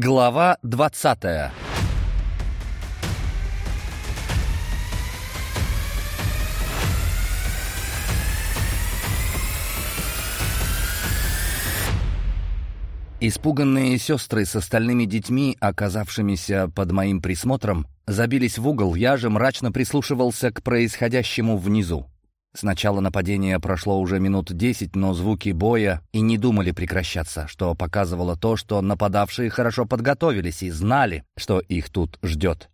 Глава двадцатая Испуганные сестры с остальными детьми, оказавшимися под моим присмотром, забились в угол, я же мрачно прислушивался к происходящему внизу. С начала нападения прошло уже минут десять, но звуки боя и не думали прекращаться, что показывало то, что нападавшие хорошо подготовились и знали, что их тут ждет.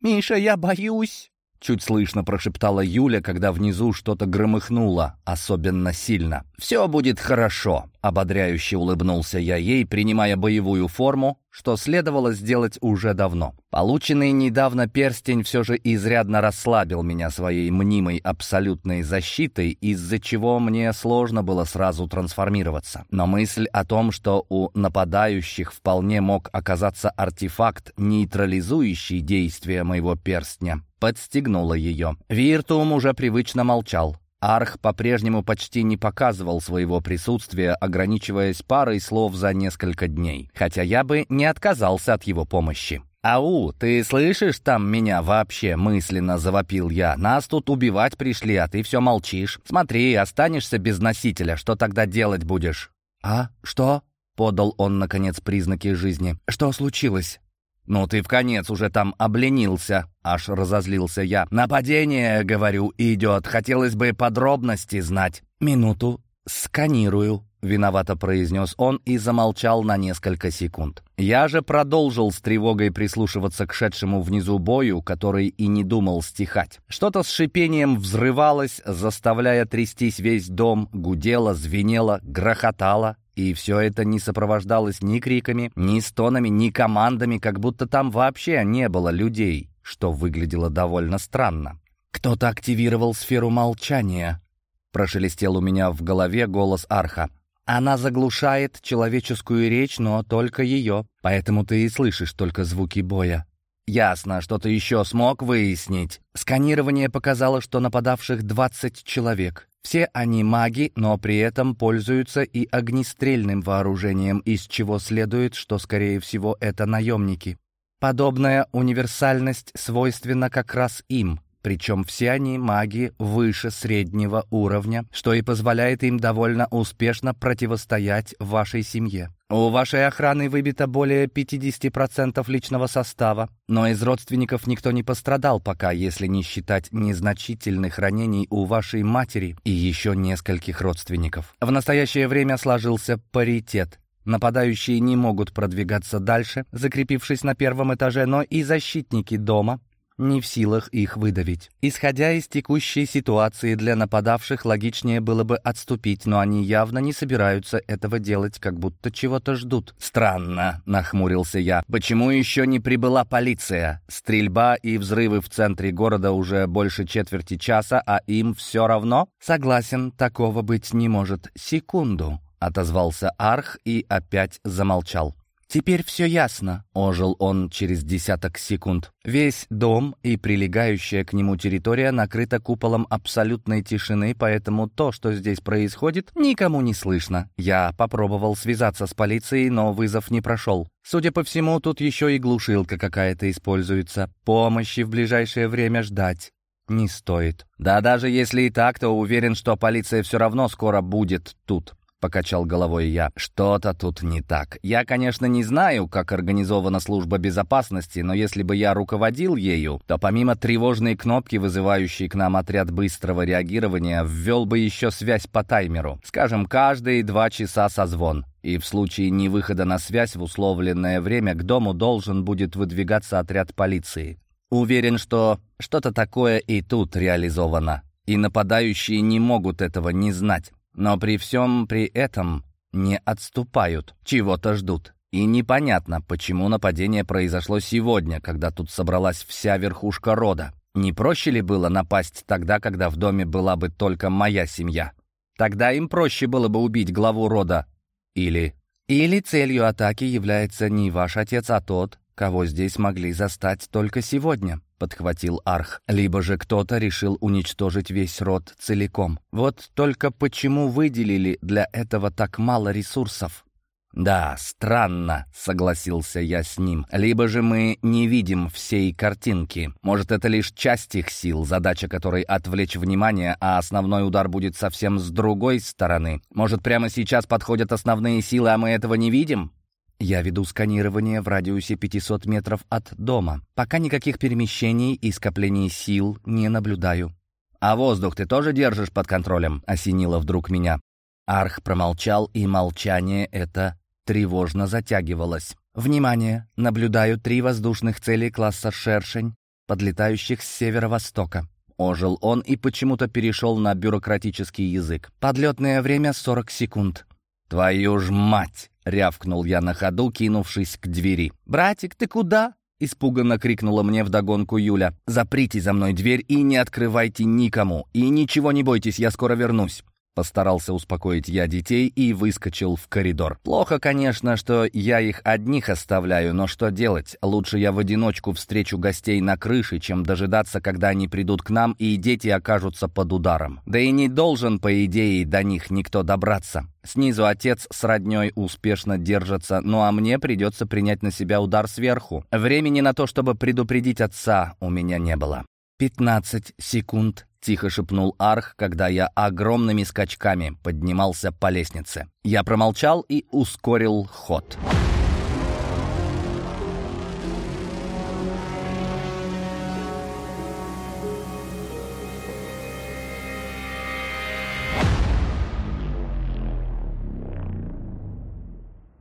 «Миша, я боюсь!» Чуть слышно прошептала Юля, когда внизу что-то громыхнуло, особенно сильно. «Все будет хорошо», — ободряюще улыбнулся я ей, принимая боевую форму, что следовало сделать уже давно. Полученный недавно перстень все же изрядно расслабил меня своей мнимой абсолютной защитой, из-за чего мне сложно было сразу трансформироваться. Но мысль о том, что у нападающих вполне мог оказаться артефакт, нейтрализующий действие моего перстня, подстегнула ее. Виртуум уже привычно молчал. Арх по-прежнему почти не показывал своего присутствия, ограничиваясь парой слов за несколько дней, хотя я бы не отказался от его помощи. «Ау, ты слышишь там меня вообще?» — мысленно завопил я. «Нас тут убивать пришли, а ты все молчишь. Смотри, останешься без носителя, что тогда делать будешь?» «А? Что?» — подал он, наконец, признаки жизни. «Что случилось?» «Ну ты в конец уже там обленился», — аж разозлился я. «Нападение, говорю, идет. Хотелось бы подробности знать». «Минуту. Сканирую», — виновато произнес он и замолчал на несколько секунд. Я же продолжил с тревогой прислушиваться к шедшему внизу бою, который и не думал стихать. Что-то с шипением взрывалось, заставляя трястись весь дом, гудело, звенело, грохотало. И все это не сопровождалось ни криками, ни стонами, ни командами, как будто там вообще не было людей, что выглядело довольно странно. «Кто-то активировал сферу молчания», — прошелестел у меня в голове голос Арха. «Она заглушает человеческую речь, но только ее, поэтому ты и слышишь только звуки боя». «Ясно, что ты еще смог выяснить». Сканирование показало, что нападавших 20 человек. Все они маги, но при этом пользуются и огнестрельным вооружением, из чего следует, что, скорее всего, это наемники. Подобная универсальность свойственна как раз им, причем все они маги выше среднего уровня, что и позволяет им довольно успешно противостоять вашей семье. У вашей охраны выбито более 50% личного состава, но из родственников никто не пострадал пока, если не считать незначительных ранений у вашей матери и еще нескольких родственников. В настоящее время сложился паритет. Нападающие не могут продвигаться дальше, закрепившись на первом этаже, но и защитники дома не в силах их выдавить. Исходя из текущей ситуации, для нападавших логичнее было бы отступить, но они явно не собираются этого делать, как будто чего-то ждут. «Странно», — нахмурился я. «Почему еще не прибыла полиция? Стрельба и взрывы в центре города уже больше четверти часа, а им все равно?» «Согласен, такого быть не может. Секунду», — отозвался Арх и опять замолчал. «Теперь все ясно», — ожил он через десяток секунд. Весь дом и прилегающая к нему территория накрыта куполом абсолютной тишины, поэтому то, что здесь происходит, никому не слышно. Я попробовал связаться с полицией, но вызов не прошел. Судя по всему, тут еще и глушилка какая-то используется. Помощи в ближайшее время ждать не стоит. Да даже если и так, то уверен, что полиция все равно скоро будет тут. — покачал головой я. «Что-то тут не так. Я, конечно, не знаю, как организована служба безопасности, но если бы я руководил ею, то помимо тревожной кнопки, вызывающей к нам отряд быстрого реагирования, ввел бы еще связь по таймеру. Скажем, каждые два часа созвон. И в случае невыхода на связь в условленное время к дому должен будет выдвигаться отряд полиции. Уверен, что что-то такое и тут реализовано. И нападающие не могут этого не знать. Но при всем при этом не отступают, чего-то ждут. И непонятно, почему нападение произошло сегодня, когда тут собралась вся верхушка рода. Не проще ли было напасть тогда, когда в доме была бы только моя семья? Тогда им проще было бы убить главу рода. Или... Или целью атаки является не ваш отец, а тот, кого здесь могли застать только сегодня. — подхватил Арх. «Либо же кто-то решил уничтожить весь род целиком. Вот только почему выделили для этого так мало ресурсов?» «Да, странно», — согласился я с ним. «Либо же мы не видим всей картинки. Может, это лишь часть их сил, задача которой отвлечь внимание, а основной удар будет совсем с другой стороны. Может, прямо сейчас подходят основные силы, а мы этого не видим?» Я веду сканирование в радиусе 500 метров от дома. Пока никаких перемещений и скоплений сил не наблюдаю. «А воздух ты тоже держишь под контролем?» — осенило вдруг меня. Арх промолчал, и молчание это тревожно затягивалось. «Внимание! Наблюдаю три воздушных цели класса «Шершень», подлетающих с северо-востока». Ожил он и почему-то перешел на бюрократический язык. «Подлетное время — 40 секунд». «Твою ж мать!» — рявкнул я на ходу, кинувшись к двери. «Братик, ты куда?» — испуганно крикнула мне вдогонку Юля. «Заприте за мной дверь и не открывайте никому. И ничего не бойтесь, я скоро вернусь». Постарался успокоить я детей и выскочил в коридор. Плохо, конечно, что я их одних оставляю, но что делать? Лучше я в одиночку встречу гостей на крыше, чем дожидаться, когда они придут к нам и дети окажутся под ударом. Да и не должен, по идее, до них никто добраться. Снизу отец с родней успешно держатся, ну а мне придется принять на себя удар сверху. Времени на то, чтобы предупредить отца, у меня не было. «Пятнадцать секунд», — тихо шепнул Арх, когда я огромными скачками поднимался по лестнице. Я промолчал и ускорил ход.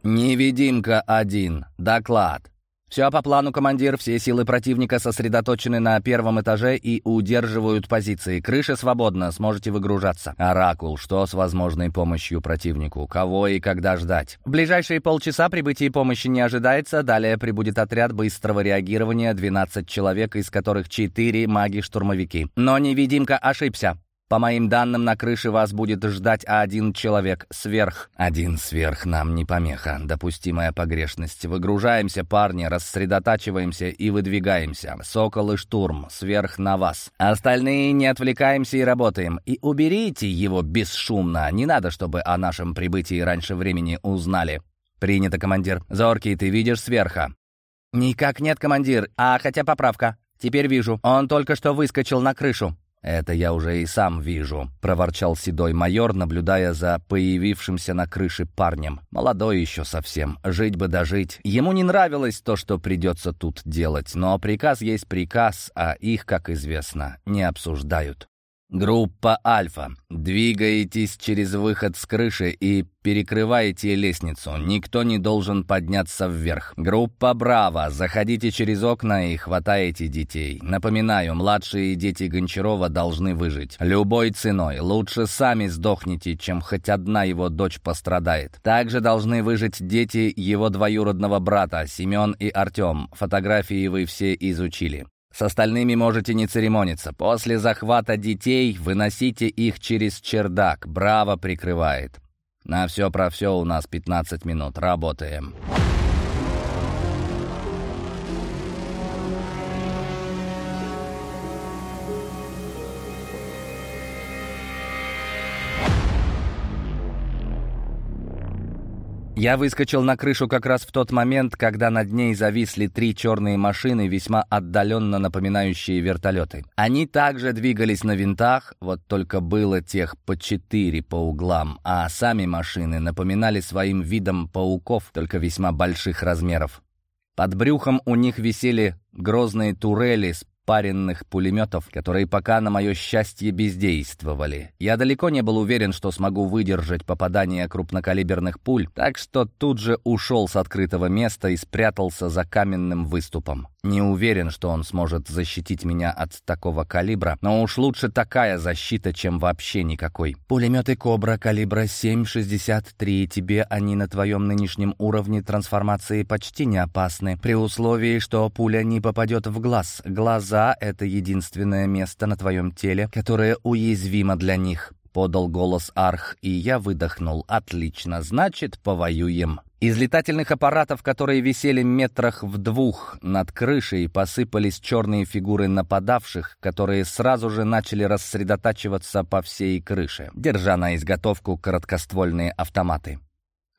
«Невидимка один. Доклад. «Все по плану, командир. Все силы противника сосредоточены на первом этаже и удерживают позиции. Крыша свободна, сможете выгружаться». «Оракул, что с возможной помощью противнику? Кого и когда ждать?» «В ближайшие полчаса прибытия помощи не ожидается. Далее прибудет отряд быстрого реагирования, 12 человек, из которых 4 маги-штурмовики. Но невидимка ошибся. По моим данным, на крыше вас будет ждать один человек сверх. Один сверх нам не помеха. Допустимая погрешность. Выгружаемся, парни, рассредотачиваемся и выдвигаемся. Сокол и штурм. Сверх на вас. Остальные не отвлекаемся и работаем. И уберите его бесшумно. Не надо, чтобы о нашем прибытии раньше времени узнали. Принято, командир. Зоркий, ты видишь сверха? Никак нет, командир. А хотя поправка. Теперь вижу. Он только что выскочил на крышу. «Это я уже и сам вижу», — проворчал седой майор, наблюдая за появившимся на крыше парнем. «Молодой еще совсем, жить бы дожить. Ему не нравилось то, что придется тут делать, но приказ есть приказ, а их, как известно, не обсуждают». «Группа Альфа, двигаетесь через выход с крыши и перекрываете лестницу. Никто не должен подняться вверх. Группа Браво, заходите через окна и хватаете детей. Напоминаю, младшие дети Гончарова должны выжить. Любой ценой. Лучше сами сдохните, чем хоть одна его дочь пострадает. Также должны выжить дети его двоюродного брата, Семен и Артем. Фотографии вы все изучили. С остальными можете не церемониться. После захвата детей выносите их через чердак. Браво прикрывает. На все про все у нас 15 минут. Работаем. Я выскочил на крышу как раз в тот момент, когда над ней зависли три черные машины, весьма отдаленно напоминающие вертолеты. Они также двигались на винтах, вот только было тех по четыре по углам, а сами машины напоминали своим видом пауков, только весьма больших размеров. Под брюхом у них висели грозные турели с паренных пулеметов, которые пока, на мое счастье, бездействовали. Я далеко не был уверен, что смогу выдержать попадание крупнокалиберных пуль, так что тут же ушел с открытого места и спрятался за каменным выступом. Не уверен, что он сможет защитить меня от такого калибра, но уж лучше такая защита, чем вообще никакой. Пулеметы «Кобра» калибра 7,63, тебе они на твоем нынешнем уровне трансформации почти не опасны, при условии, что пуля не попадет в глаз. Глаза — это единственное место на твоем теле, которое уязвимо для них. Подал голос Арх, и я выдохнул. «Отлично, значит, повоюем». Из летательных аппаратов, которые висели метрах в двух над крышей, посыпались черные фигуры нападавших, которые сразу же начали рассредотачиваться по всей крыше, держа на изготовку короткоствольные автоматы.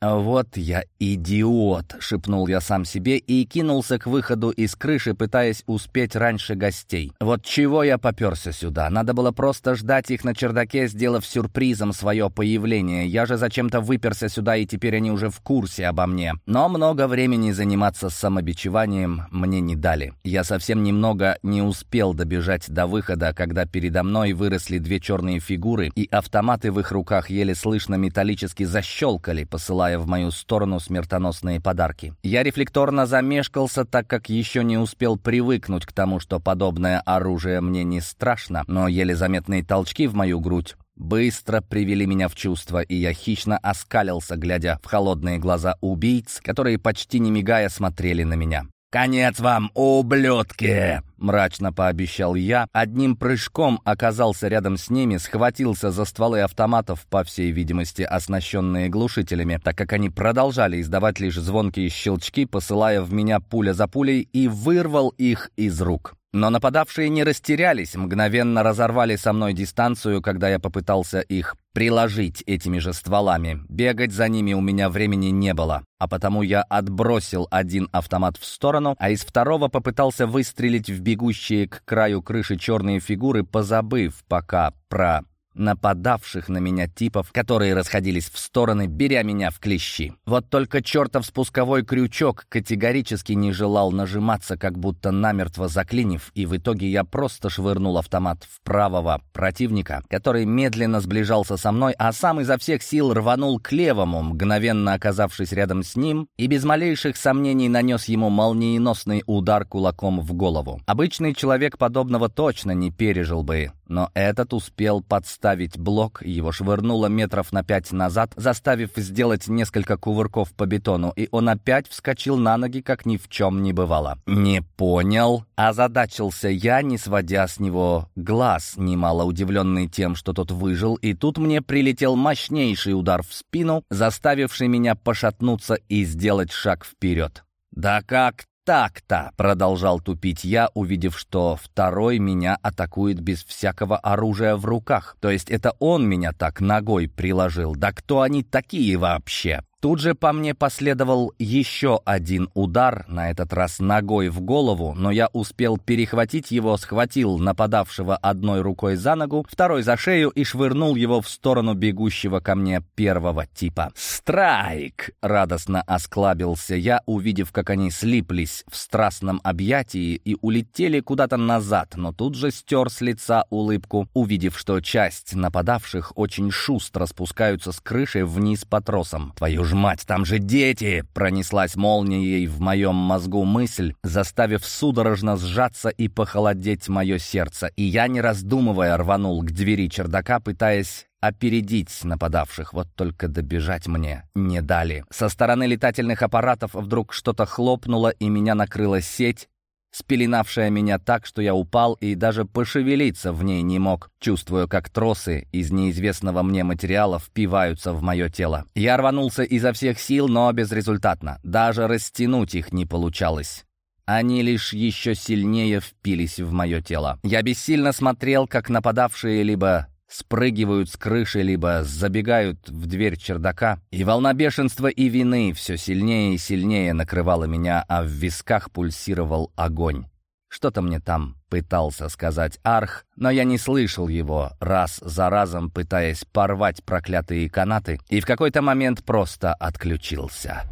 «Вот я идиот!» — шепнул я сам себе и кинулся к выходу из крыши, пытаясь успеть раньше гостей. «Вот чего я поперся сюда? Надо было просто ждать их на чердаке, сделав сюрпризом свое появление. Я же зачем-то выперся сюда, и теперь они уже в курсе обо мне. Но много времени заниматься самобичеванием мне не дали. Я совсем немного не успел добежать до выхода, когда передо мной выросли две черные фигуры, и автоматы в их руках еле слышно металлически защелкали, посылая посылая в мою сторону смертоносные подарки. Я рефлекторно замешкался, так как еще не успел привыкнуть к тому, что подобное оружие мне не страшно, но еле заметные толчки в мою грудь быстро привели меня в чувство, и я хищно оскалился, глядя в холодные глаза убийц, которые почти не мигая смотрели на меня. «Конец вам, ублюдки!» — мрачно пообещал я. Одним прыжком оказался рядом с ними, схватился за стволы автоматов, по всей видимости, оснащенные глушителями, так как они продолжали издавать лишь звонкие щелчки, посылая в меня пуля за пулей, и вырвал их из рук. Но нападавшие не растерялись, мгновенно разорвали со мной дистанцию, когда я попытался их приложить этими же стволами. Бегать за ними у меня времени не было, а потому я отбросил один автомат в сторону, а из второго попытался выстрелить в бегущие к краю крыши черные фигуры, позабыв пока про нападавших на меня типов, которые расходились в стороны, беря меня в клещи. Вот только чертов спусковой крючок категорически не желал нажиматься, как будто намертво заклинив, и в итоге я просто швырнул автомат в правого противника, который медленно сближался со мной, а сам изо всех сил рванул к левому, мгновенно оказавшись рядом с ним, и без малейших сомнений нанес ему молниеносный удар кулаком в голову. Обычный человек подобного точно не пережил бы, но этот успел подставить блок, его швырнуло метров на пять назад, заставив сделать несколько кувырков по бетону, и он опять вскочил на ноги, как ни в чем не бывало. «Не понял?» Озадачился я, не сводя с него глаз, немало удивленный тем, что тот выжил, и тут мне прилетел мощнейший удар в спину, заставивший меня пошатнуться и сделать шаг вперед. «Да как так-то?» — продолжал тупить я, увидев, что второй меня атакует без всякого оружия в руках. То есть это он меня так ногой приложил. Да кто они такие вообще? Тут же по мне последовал еще один удар, на этот раз ногой в голову, но я успел перехватить его, схватил нападавшего одной рукой за ногу, второй за шею и швырнул его в сторону бегущего ко мне первого типа. «Страйк!» — радостно осклабился я, увидев, как они слиплись в страстном объятии и улетели куда-то назад, но тут же стер с лица улыбку, увидев, что часть нападавших очень шустро спускаются с крыши вниз по тросам. «Твою ж мать, там же дети!» Пронеслась молнией в моем мозгу мысль, заставив судорожно сжаться и похолодеть мое сердце. И я, не раздумывая, рванул к двери чердака, пытаясь опередить нападавших, вот только добежать мне не дали. Со стороны летательных аппаратов вдруг что-то хлопнуло, и меня накрыла сеть, спеленавшая меня так, что я упал и даже пошевелиться в ней не мог, чувствуя, как тросы из неизвестного мне материала впиваются в мое тело. Я рванулся изо всех сил, но безрезультатно. Даже растянуть их не получалось. Они лишь еще сильнее впились в мое тело. Я бессильно смотрел, как нападавшие либо спрыгивают с крыши, либо забегают в дверь чердака, и волна бешенства и вины все сильнее и сильнее накрывала меня, а в висках пульсировал огонь. Что-то мне там пытался сказать Арх, но я не слышал его, раз за разом пытаясь порвать проклятые канаты, и в какой-то момент просто отключился.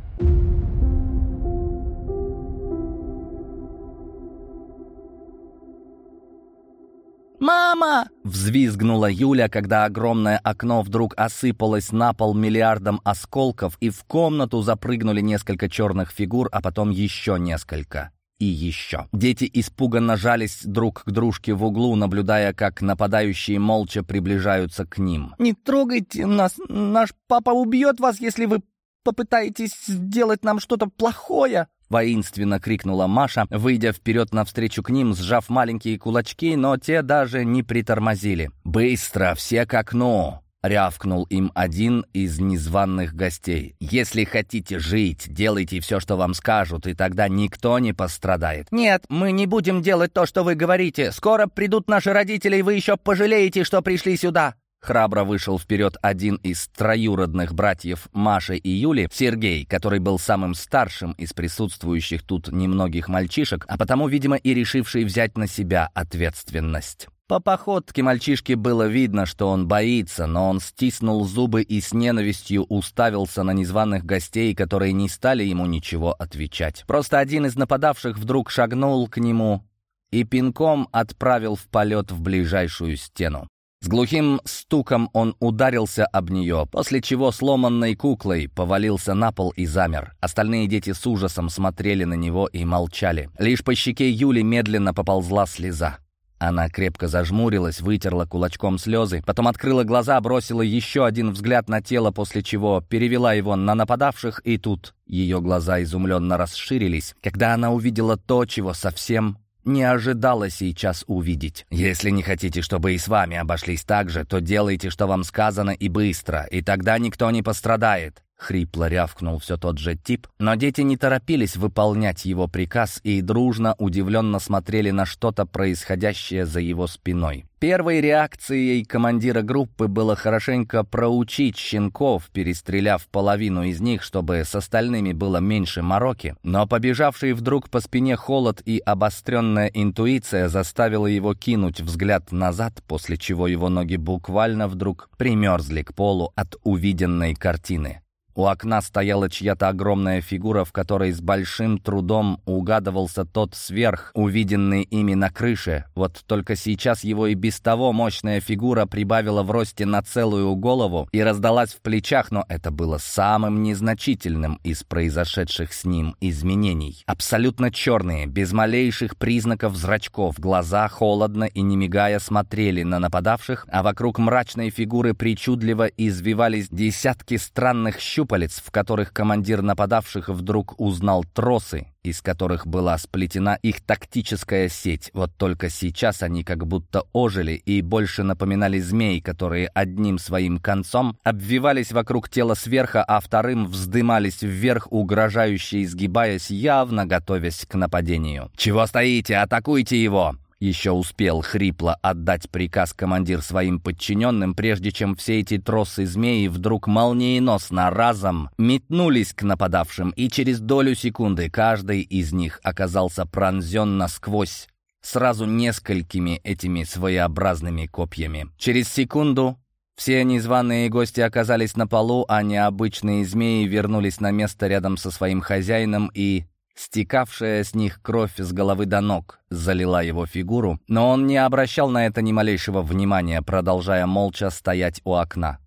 «Мама!» — взвизгнула Юля, когда огромное окно вдруг осыпалось на пол миллиардом осколков, и в комнату запрыгнули несколько черных фигур, а потом еще несколько. И еще. Дети испуганно жались друг к дружке в углу, наблюдая, как нападающие молча приближаются к ним. «Не трогайте нас! Наш папа убьет вас, если вы попытаетесь сделать нам что-то плохое!» Воинственно крикнула Маша, выйдя вперед навстречу к ним, сжав маленькие кулачки, но те даже не притормозили. «Быстро, все к окну!» — рявкнул им один из незваных гостей. «Если хотите жить, делайте все, что вам скажут, и тогда никто не пострадает». «Нет, мы не будем делать то, что вы говорите. Скоро придут наши родители, и вы еще пожалеете, что пришли сюда». Храбро вышел вперед один из троюродных братьев Маши и Юли, Сергей, который был самым старшим из присутствующих тут немногих мальчишек, а потому, видимо, и решивший взять на себя ответственность. По походке мальчишки было видно, что он боится, но он стиснул зубы и с ненавистью уставился на незваных гостей, которые не стали ему ничего отвечать. Просто один из нападавших вдруг шагнул к нему и пинком отправил в полет в ближайшую стену. С глухим стуком он ударился об нее, после чего сломанной куклой повалился на пол и замер. Остальные дети с ужасом смотрели на него и молчали. Лишь по щеке Юли медленно поползла слеза. Она крепко зажмурилась, вытерла кулачком слезы, потом открыла глаза, бросила еще один взгляд на тело, после чего перевела его на нападавших, и тут ее глаза изумленно расширились, когда она увидела то, чего совсем не ожидала сейчас увидеть. Если не хотите, чтобы и с вами обошлись так же, то делайте, что вам сказано, и быстро, и тогда никто не пострадает. Хрипло рявкнул все тот же тип, но дети не торопились выполнять его приказ и дружно, удивленно смотрели на что-то происходящее за его спиной. Первой реакцией командира группы было хорошенько проучить щенков, перестреляв половину из них, чтобы с остальными было меньше мороки, но побежавший вдруг по спине холод и обостренная интуиция заставила его кинуть взгляд назад, после чего его ноги буквально вдруг примерзли к полу от увиденной картины. У окна стояла чья-то огромная фигура, в которой с большим трудом угадывался тот сверх, увиденный ими на крыше. Вот только сейчас его и без того мощная фигура прибавила в росте на целую голову и раздалась в плечах, но это было самым незначительным из произошедших с ним изменений. Абсолютно черные, без малейших признаков зрачков, глаза холодно и не мигая смотрели на нападавших, а вокруг мрачной фигуры причудливо извивались десятки странных щуп, щупалец, в которых командир нападавших вдруг узнал тросы, из которых была сплетена их тактическая сеть. Вот только сейчас они как будто ожили и больше напоминали змей, которые одним своим концом обвивались вокруг тела сверха, а вторым вздымались вверх, угрожающе изгибаясь, явно готовясь к нападению. «Чего стоите? Атакуйте его!» Еще успел хрипло отдать приказ командир своим подчиненным, прежде чем все эти тросы змеи вдруг молниеносно разом метнулись к нападавшим, и через долю секунды каждый из них оказался пронзен насквозь сразу несколькими этими своеобразными копьями. Через секунду все незваные гости оказались на полу, а необычные змеи вернулись на место рядом со своим хозяином и Стекавшая с них кровь с головы до ног залила его фигуру, но он не обращал на это ни малейшего внимания, продолжая молча стоять у окна.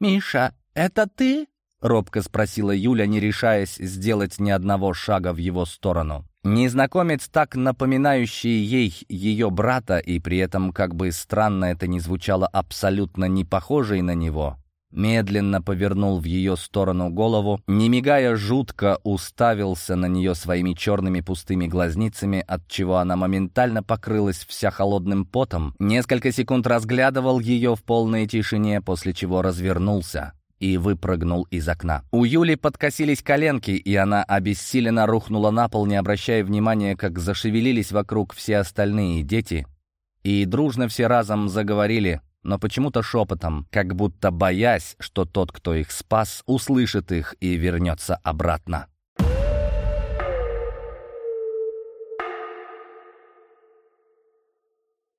«Миша, это ты?» — робко спросила Юля, не решаясь сделать ни одного шага в его сторону. Незнакомец, так напоминающий ей ее брата, и при этом, как бы странно это ни звучало, абсолютно не похожий на него, медленно повернул в ее сторону голову, не мигая жутко уставился на нее своими черными пустыми глазницами, от чего она моментально покрылась вся холодным потом, несколько секунд разглядывал ее в полной тишине, после чего развернулся и выпрыгнул из окна. У Юли подкосились коленки, и она обессиленно рухнула на пол, не обращая внимания, как зашевелились вокруг все остальные дети, и дружно все разом заговорили но почему-то шепотом, как будто боясь, что тот, кто их спас, услышит их и вернется обратно.